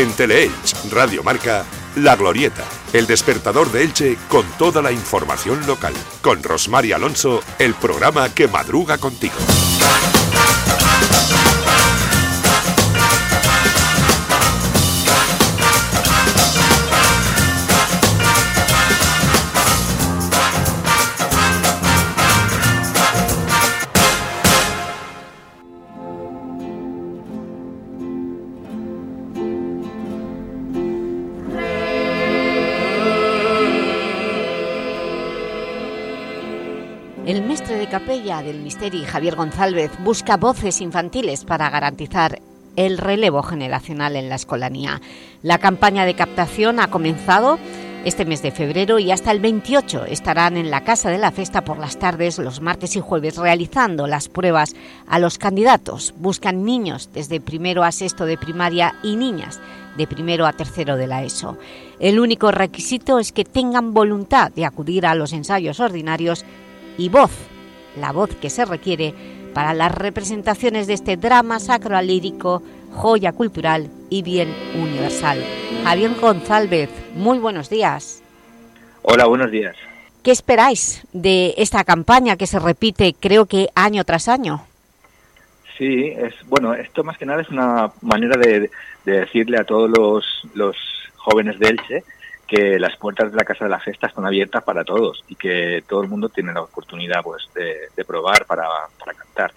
En Teleelch, Radio Marca, La Glorieta, el despertador de Elche con toda la información local. Con Rosmar Alonso, el programa que madruga contigo. Capella del Misteri, Javier González, busca voces infantiles para garantizar el relevo generacional en la escolanía. La campaña de captación ha comenzado este mes de febrero y hasta el 28 estarán en la Casa de la Festa por las tardes, los martes y jueves, realizando las pruebas a los candidatos. Buscan niños desde primero a sexto de primaria y niñas de primero a tercero de la ESO. El único requisito es que tengan voluntad de acudir a los ensayos ordinarios y voz la voz que se requiere para las representaciones de este drama sacro lírico, joya cultural y bien universal. Javier González, muy buenos días. Hola, buenos días. ¿Qué esperáis de esta campaña que se repite, creo que año tras año? Sí, es bueno, esto más que nada es una manera de, decirle a todos los, los jóvenes de Elche que las puertas de la Casa de la Festa están abiertas para todos y que todo el mundo tiene la oportunidad pues de, probar para, cantar.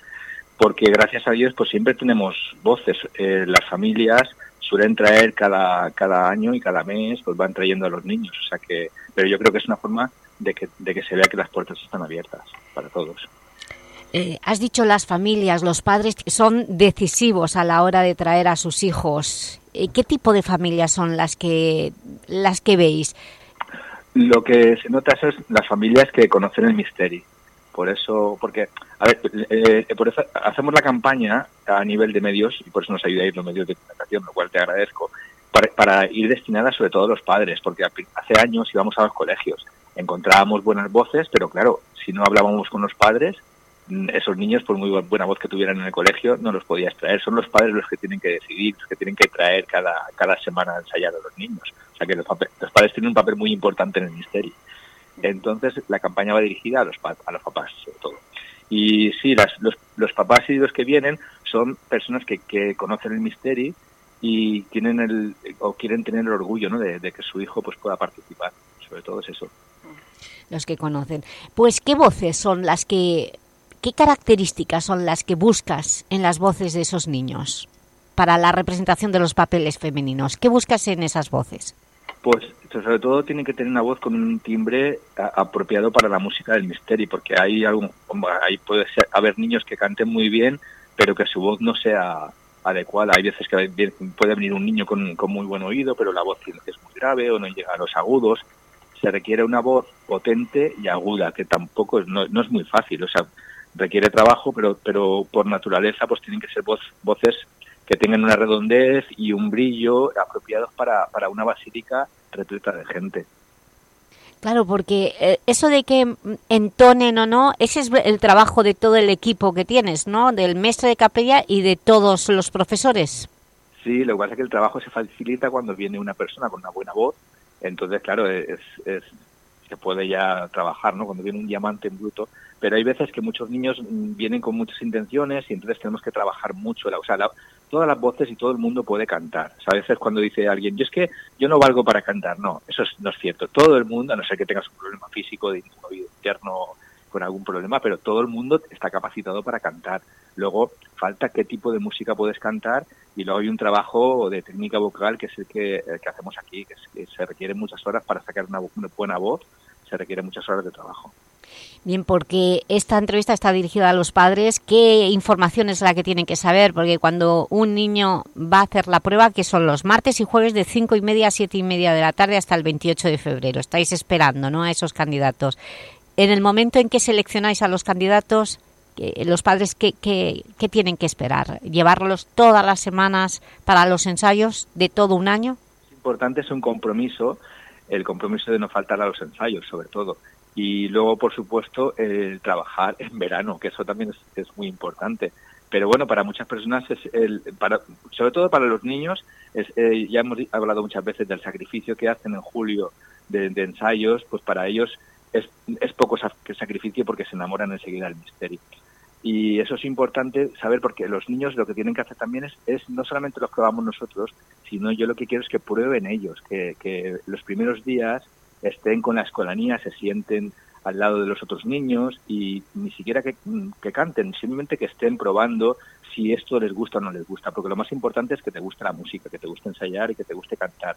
Porque gracias a Dios pues siempre tenemos voces. Eh, las familias suelen traer cada, cada año y cada mes pues van trayendo a los niños. O sea que, pero yo creo que es una forma de que, de que se vea que las puertas están abiertas para todos. Eh, has dicho las familias, los padres son decisivos a la hora de traer a sus hijos. Eh, ¿Qué tipo de familias son las que, las que veis? Lo que se nota es las familias que conocen el misterio. Por eso, porque, a ver, eh, por eso hacemos la campaña a nivel de medios, y por eso nos ayudáis los medios de comunicación, lo cual te agradezco, para, para ir destinada sobre todo a los padres, porque hace años íbamos a los colegios, encontrábamos buenas voces, pero claro, si no hablábamos con los padres, esos niños, por muy buena voz que tuvieran en el colegio, no los podías traer. Son los padres los que tienen que decidir, los que tienen que traer cada, cada semana a ensayar a los niños. O sea que los, padres tienen un papel muy importante en el misterio. Entonces, la campaña va dirigida a los, a los papás, sobre todo. Y sí, las, los, los papás y los que vienen son personas que, que conocen el misterio y tienen el, o quieren tener el orgullo ¿no? de, de que su hijo pues pueda participar. Sobre todo es eso. Los que conocen. Pues, ¿qué voces son las que ¿Qué características son las que buscas en las voces de esos niños para la representación de los papeles femeninos? ¿Qué buscas en esas voces? Pues sobre todo tienen que tener una voz con un timbre apropiado para la música del misterio, porque hay algún, ahí puede haber niños que canten muy bien, pero que su voz no sea adecuada. Hay veces que puede venir un niño con, muy buen oído, pero la voz es muy grave o no llega a los agudos. Se requiere una voz potente y aguda, que tampoco no, no es muy fácil. O sea, requiere trabajo, pero, pero por naturaleza pues tienen que ser voces que tengan una redondez y un brillo apropiados para, para una basílica repleta de gente. Claro, porque eh, eso de que entonen o no, ese es el trabajo de todo el equipo que tienes, ¿no? Del maestro de capella y de todos los profesores. Sí, lo que pasa es que el trabajo se facilita cuando viene una persona con una buena voz, entonces, claro, es, es, se puede ya trabajar, ¿no? Cuando viene un diamante en bruto, pero hay veces que muchos niños mm, vienen con muchas intenciones y entonces tenemos que trabajar mucho. O sea, todas las voces y todo el mundo puede cantar. a veces cuando dice alguien, yo es que yo no valgo para cantar, no, eso no es cierto. Todo el mundo, a no ser que tengas un problema físico de interno con algún problema, pero todo el mundo está capacitado para cantar. Luego falta qué tipo de música puedes cantar y luego hay un trabajo de técnica vocal que es el que, hacemos aquí, que, se requiere muchas horas para sacar una buena voz, se requiere muchas horas de trabajo. Bien, porque esta entrevista está dirigida a los padres. ¿Qué información es la que tienen que saber? Porque cuando un niño va a hacer la prueba, que son los martes y jueves de 5 y media a 7 y media de la tarde hasta el 28 de febrero. Estáis esperando ¿no? a esos candidatos. En el momento en que seleccionáis a los candidatos, los padres, ¿qué, qué, qué tienen que esperar? ¿Llevarlos todas las semanas para los ensayos de todo un año? Es importante, es un compromiso, el compromiso de no faltar a los ensayos, sobre todo y luego, por supuesto, el trabajar en verano, que eso también es, muy importante. Pero bueno, para muchas personas, es el, sobre todo para los niños, eh, ya hemos hablado muchas veces del sacrificio que hacen en julio de, ensayos, pues para ellos es, es poco sacrificio porque se enamoran enseguida del misterio. Y eso es importante saber porque los niños lo que tienen que hacer también es, es no solamente lo que vamos nosotros, sino yo lo que quiero es que prueben ellos, que, que los primeros días estén con la escolanía, se sienten al lado de los otros niños y ni siquiera que, canten, simplemente que estén probando si esto les gusta o no les gusta, porque lo más importante es que te guste la música, que te guste ensayar y que te guste cantar.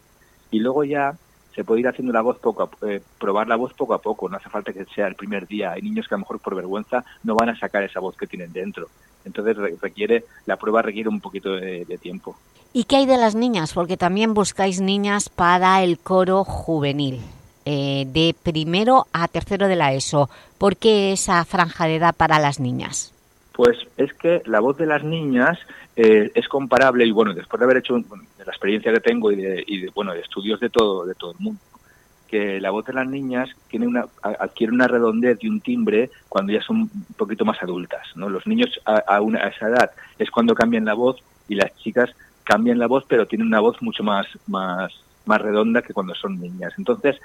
Y luego ya se puede ir haciendo la voz poco a, eh, probar la voz poco a poco, no hace falta que sea el primer día. Hay niños que a lo mejor por vergüenza no van a sacar esa voz que tienen dentro. Entonces requiere la prueba requiere un poquito de, tiempo. ¿Y qué hay de las niñas? Porque también buscáis niñas para el coro juvenil. Eh, de primero a tercero de la ESO. ¿Por qué esa franja de edad para las niñas? Pues es que la voz de las niñas eh, es comparable y bueno, después de haber hecho de la experiencia que tengo y de, bueno de estudios de todo de todo el mundo, que la voz de las niñas tiene una adquiere una redondez y un timbre cuando ya son un poquito más adultas, ¿no? Los niños a, una, a esa edad es cuando cambian la voz y las chicas cambian la voz, pero tienen una voz mucho más más más redonda que cuando son niñas. Entonces,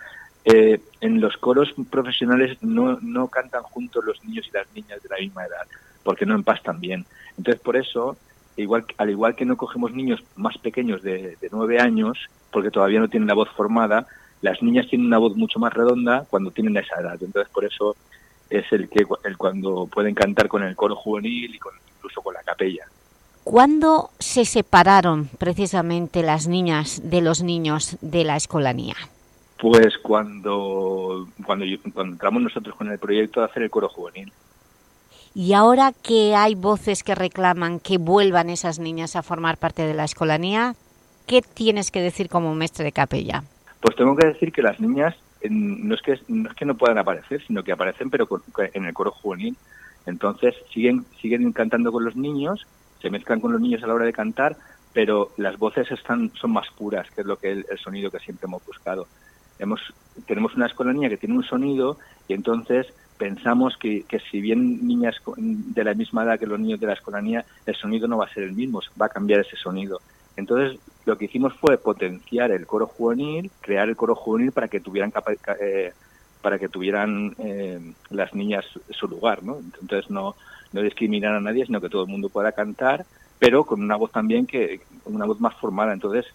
eh, en los coros profesionales no, no cantan juntos los niños y las niñas de la misma edad, porque no empastan bien. Entonces, por eso, igual, al igual que no cogemos niños más pequeños de, nueve años, porque todavía no tienen la voz formada, las niñas tienen una voz mucho más redonda cuando tienen esa edad. Entonces, por eso es el que el cuando pueden cantar con el coro juvenil y con, incluso con la capella. ¿Cuándo se separaron precisamente las niñas de los niños de la escolanía? Pues cuando, cuando, entramos nosotros con el proyecto de hacer el coro juvenil. Y ahora que hay voces que reclaman que vuelvan esas niñas a formar parte de la escolanía, ¿qué tienes que decir como maestre de capella? Pues tengo que decir que las niñas no es que no, es que no puedan aparecer, sino que aparecen pero en el coro juvenil. Entonces siguen, siguen cantando con los niños, se mezclan con los niños a la hora de cantar, pero las voces están, son más puras, que es lo que el sonido que siempre hemos buscado tenemos una escolanía que tiene un sonido y entonces pensamos que, que, si bien niñas de la misma edad que los niños de la escolanía, el sonido no va a ser el mismo, va a cambiar ese sonido. Entonces, lo que hicimos fue potenciar el coro juvenil, crear el coro juvenil para que tuvieran eh, para que tuvieran eh, las niñas su lugar, ¿no? Entonces no, no discriminar a nadie, sino que todo el mundo pueda cantar, pero con una voz también que una voz más formada. Entonces,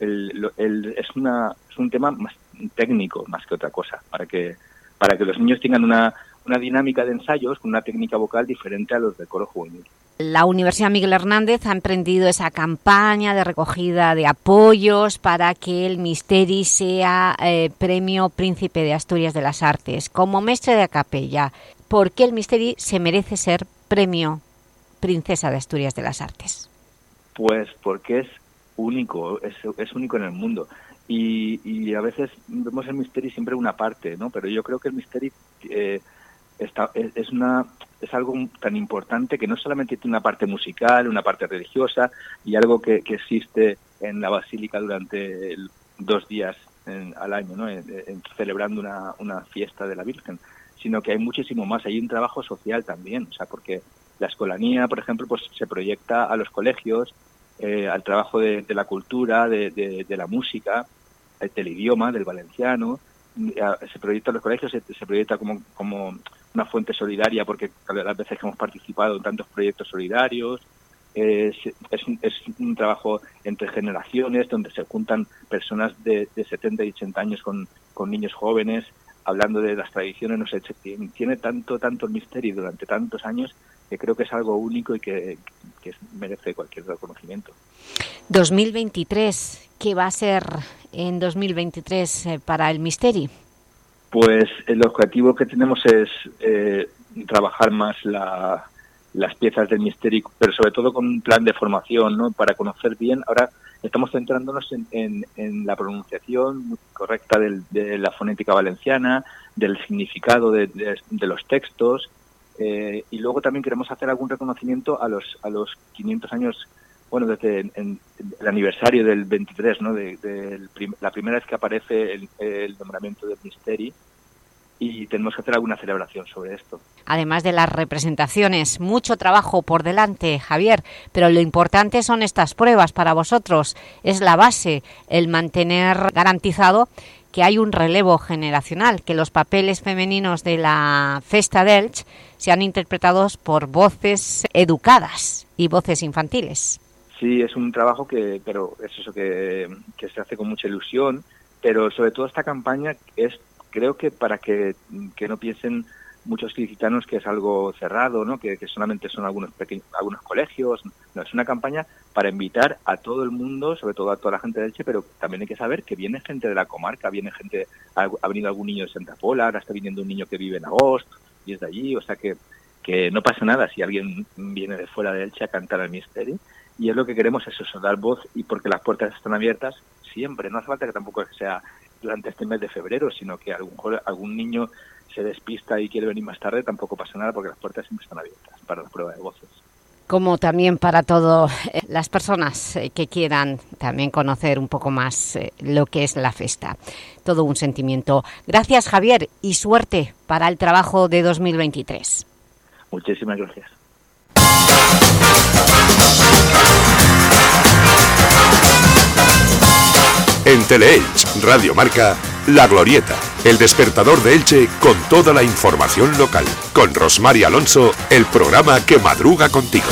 el, es, una, es un tema más técnico más que otra cosa, para que, para que los niños tengan una, una dinámica de ensayos con una técnica vocal diferente a los del coro juvenil. La Universidad Miguel Hernández ha emprendido esa campaña de recogida de apoyos para que el Misteri sea eh, Premio Príncipe de Asturias de las Artes. Como maestre de capella, ¿por qué el Misteri se merece ser Premio Princesa de Asturias de las Artes? Pues porque es único, es, es único en el mundo. Y, y, a veces vemos el misterio siempre una parte, ¿no? Pero yo creo que el misterio eh, está, es, una, es algo tan importante que no solamente tiene una parte musical, una parte religiosa y algo que, que existe en la basílica durante dos días al año, ¿no? celebrando una, una fiesta de la Virgen, sino que hay muchísimo más. Hay un trabajo social también, o sea, porque la escolanía, por ejemplo, pues se proyecta a los colegios eh, al trabajo de, la cultura, de, la música, del idioma, del valenciano. Se proyecta en los colegios, se, proyecta como, como una fuente solidaria porque las veces que hemos participado en tantos proyectos solidarios. es, es, un, trabajo entre generaciones donde se juntan personas de, de 70 y 80 años con, con niños jóvenes hablando de las tradiciones, no sé, tiene tanto, tanto el misterio durante tantos años que creo que es algo único y que, merece cualquier reconocimiento. 2023, ¿qué va a ser en 2023 eh, para el Misteri? Pues el objetivo que tenemos es eh, trabajar más las piezas del Misteri, pero sobre todo con un plan de formación, ¿no? Para conocer bien, ahora estamos centrándonos en, la pronunciación correcta de la fonética valenciana, del significado de los textos, eh, y luego también queremos hacer algún reconocimiento a los, a los 500 años, bueno, desde el aniversario del 23, ¿no? De, la primera vez que aparece el, nombramiento del Misteri. Y tenemos que hacer alguna celebración sobre esto. Además de las representaciones, mucho trabajo por delante, Javier, pero lo importante son estas pruebas para vosotros. Es la base, el mantener garantizado que hay un relevo generacional, que los papeles femeninos de la Festa d'Elch sean interpretados por voces educadas y voces infantiles. Sí, es un trabajo que, pero es eso que, que se hace con mucha ilusión, pero sobre todo esta campaña es creo que para que, no piensen muchos gitanos que es algo cerrado, ¿no? que, solamente son algunos algunos colegios. No, es una campaña para invitar a todo el mundo, sobre todo a toda la gente de Elche, pero también hay que saber que viene gente de la comarca, viene gente, ha, venido algún niño de Santa Pola, ahora está viniendo un niño que vive en Agosto y es de allí, o sea que, que no pasa nada si alguien viene de fuera de Elche a cantar al Misteri. Y es lo que queremos, es eso, dar voz y porque las puertas están abiertas siempre, no hace falta que tampoco sea durante este mes de febrero, sino que algún, algún niño se despista y quiere venir más tarde, tampoco pasa nada porque las puertas siempre están abiertas para la prueba de voces. Como también para todas eh, las personas eh, que quieran también conocer un poco más eh, lo que es la festa. Todo un sentimiento. Gracias, Javier, y suerte para el trabajo de 2023. Muchísimas gracias. En Teleelch, Radio Marca, La Glorieta, el despertador de Elche con toda la información local. Con Rosmar Alonso, el programa que madruga contigo.